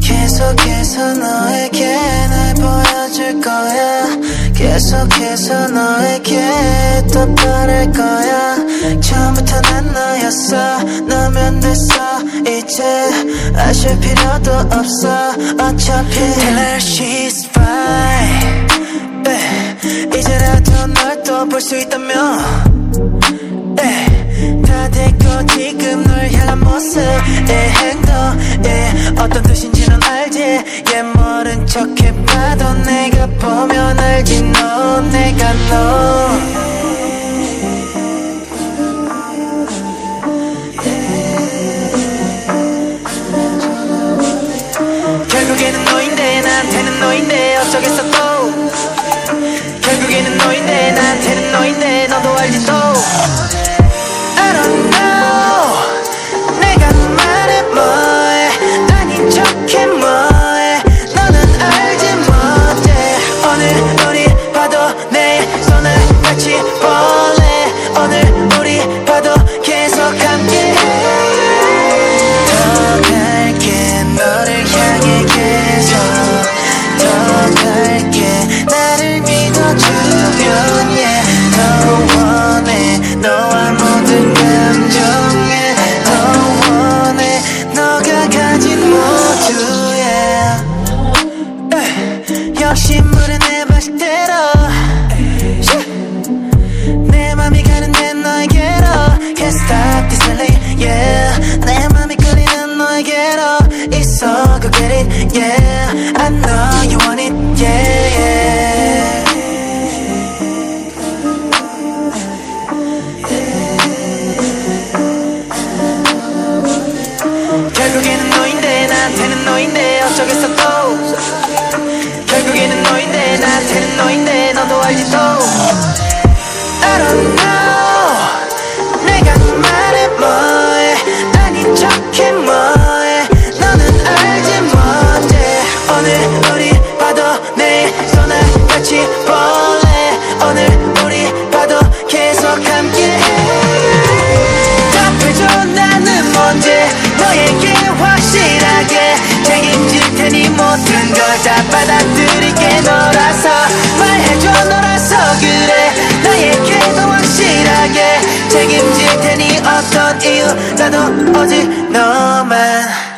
계속해서 너에게 날 보여줄 거야. 계속해서 너에게 또 바랄 거야. 처음부터 난 너였어. 너면 됐어. 이제 아실 필요도 없어. 어차피 Tell her she's fine 이제라도 널 또 볼 수 있다며 봐도 내가 보면 알지 너 내가 너. 결국에는 너인데 나한테는 너인데 어쩌겠어 또. 역시 알지도 I don't know 내가 말해 뭐해. 아닌 척해 뭐해. 너는 알지 못해. 오늘 우리 없던 이유 다도 오직 너만.